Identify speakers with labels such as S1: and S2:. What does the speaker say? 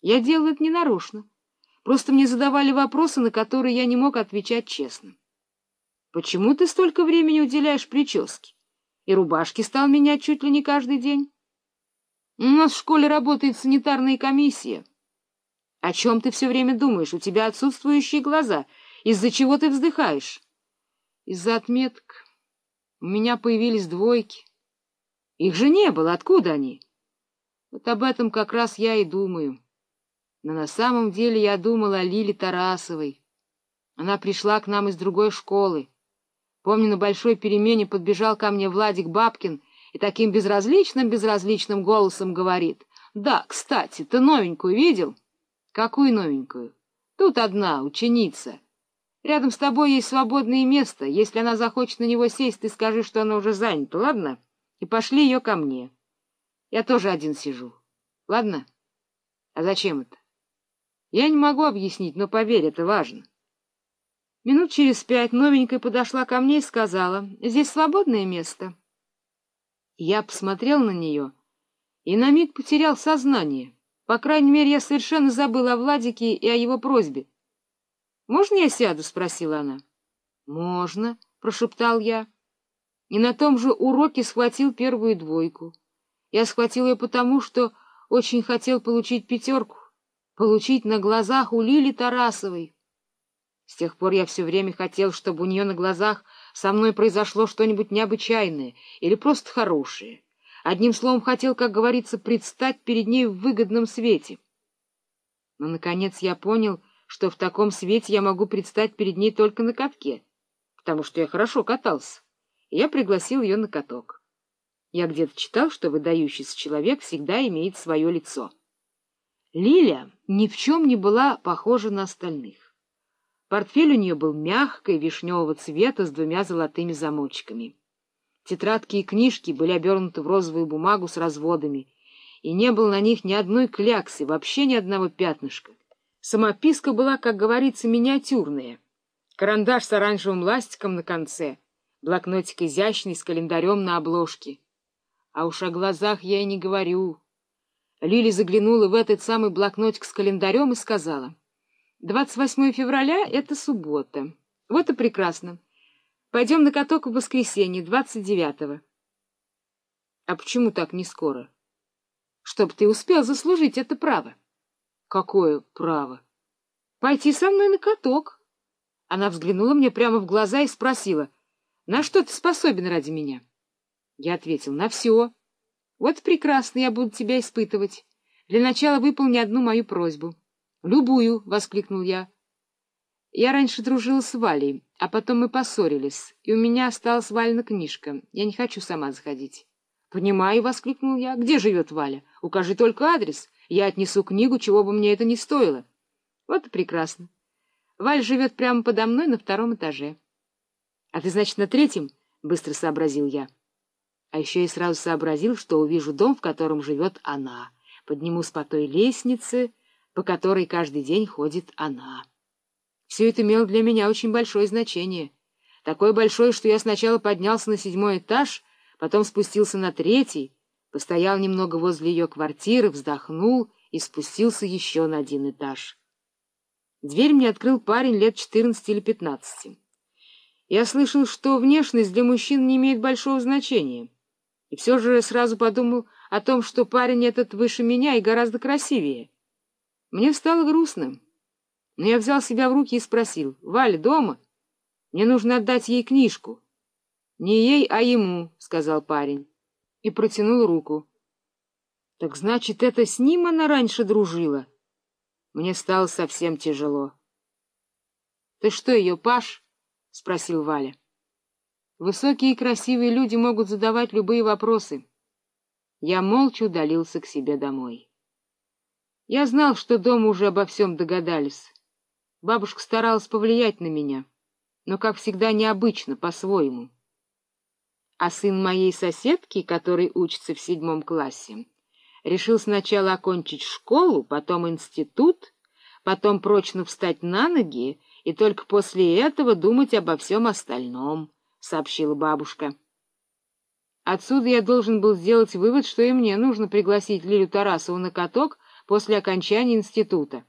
S1: Я делал это ненарочно. Просто мне задавали вопросы, на которые я не мог отвечать честно. Почему ты столько времени уделяешь прическе? И рубашки стал менять чуть ли не каждый день? У нас в школе работает санитарная комиссия. О чем ты все время думаешь? У тебя отсутствующие глаза. Из-за чего ты вздыхаешь? Из-за отметок. У меня появились двойки. Их же не было. Откуда они? Вот об этом как раз я и думаю. Но на самом деле я думала о Лиле Тарасовой. Она пришла к нам из другой школы. Помню, на большой перемене подбежал ко мне Владик Бабкин и таким безразличным-безразличным голосом говорит. — Да, кстати, ты новенькую видел? — Какую новенькую? — Тут одна, ученица. Рядом с тобой есть свободное место. Если она захочет на него сесть, ты скажи, что она уже занята, ладно? И пошли ее ко мне. Я тоже один сижу. Ладно? А зачем это? Я не могу объяснить, но поверь, это важно. Минут через пять новенькая подошла ко мне и сказала, «Здесь свободное место». Я посмотрел на нее и на миг потерял сознание. По крайней мере, я совершенно забыл о Владике и о его просьбе. «Можно я сяду?» — спросила она. «Можно», — прошептал я. И на том же уроке схватил первую двойку. Я схватил ее потому, что очень хотел получить пятерку, получить на глазах у Лили Тарасовой. С тех пор я все время хотел, чтобы у нее на глазах со мной произошло что-нибудь необычайное или просто хорошее. Одним словом, хотел, как говорится, предстать перед ней в выгодном свете. Но, наконец, я понял, что в таком свете я могу предстать перед ней только на катке, потому что я хорошо катался, и я пригласил ее на каток. Я где-то читал, что выдающийся человек всегда имеет свое лицо. Лиля ни в чем не была похожа на остальных. Портфель у нее был мягкой, вишневого цвета, с двумя золотыми замочками. Тетрадки и книжки были обернуты в розовую бумагу с разводами, и не было на них ни одной кляксы, вообще ни одного пятнышка. Самописка была, как говорится, миниатюрная. Карандаш с оранжевым ластиком на конце, блокнотик изящный с календарем на обложке. А уж о глазах я и не говорю. Лили заглянула в этот самый блокнотик с календарем и сказала — 28 февраля — это суббота. Вот и прекрасно. Пойдем на каток в воскресенье, 29-го. А почему так не скоро? Чтоб ты успел заслужить это право. Какое право? Пойти со мной на каток. Она взглянула мне прямо в глаза и спросила, на что ты способен ради меня? Я ответил, на все. Вот прекрасно, я буду тебя испытывать. Для начала выполни одну мою просьбу. — Любую! — воскликнул я. Я раньше дружила с Валей, а потом мы поссорились, и у меня осталась Валина книжка. Я не хочу сама заходить. — Понимаю, — воскликнул я. — Где живет Валя? Укажи только адрес. Я отнесу книгу, чего бы мне это ни стоило. Вот и прекрасно. Валь живет прямо подо мной на втором этаже. — А ты, значит, на третьем? — быстро сообразил я. А еще я сразу сообразил, что увижу дом, в котором живет она. Поднимусь по той лестнице по которой каждый день ходит она. Все это имело для меня очень большое значение. Такое большое, что я сначала поднялся на седьмой этаж, потом спустился на третий, постоял немного возле ее квартиры, вздохнул и спустился еще на один этаж. Дверь мне открыл парень лет четырнадцати или пятнадцати. Я слышал, что внешность для мужчин не имеет большого значения, и все же сразу подумал о том, что парень этот выше меня и гораздо красивее. Мне стало грустно, но я взял себя в руки и спросил, «Валя дома? Мне нужно отдать ей книжку». «Не ей, а ему», — сказал парень, и протянул руку. «Так значит, это с ним она раньше дружила?» Мне стало совсем тяжело. «Ты что, ее Паш?» — спросил Валя. Высокие и красивые люди могут задавать любые вопросы. Я молча удалился к себе домой. Я знал, что дома уже обо всем догадались. Бабушка старалась повлиять на меня, но, как всегда, необычно, по-своему. А сын моей соседки, который учится в седьмом классе, решил сначала окончить школу, потом институт, потом прочно встать на ноги и только после этого думать обо всем остальном, — сообщила бабушка. Отсюда я должен был сделать вывод, что и мне нужно пригласить Лилю Тарасову на каток — после окончания института.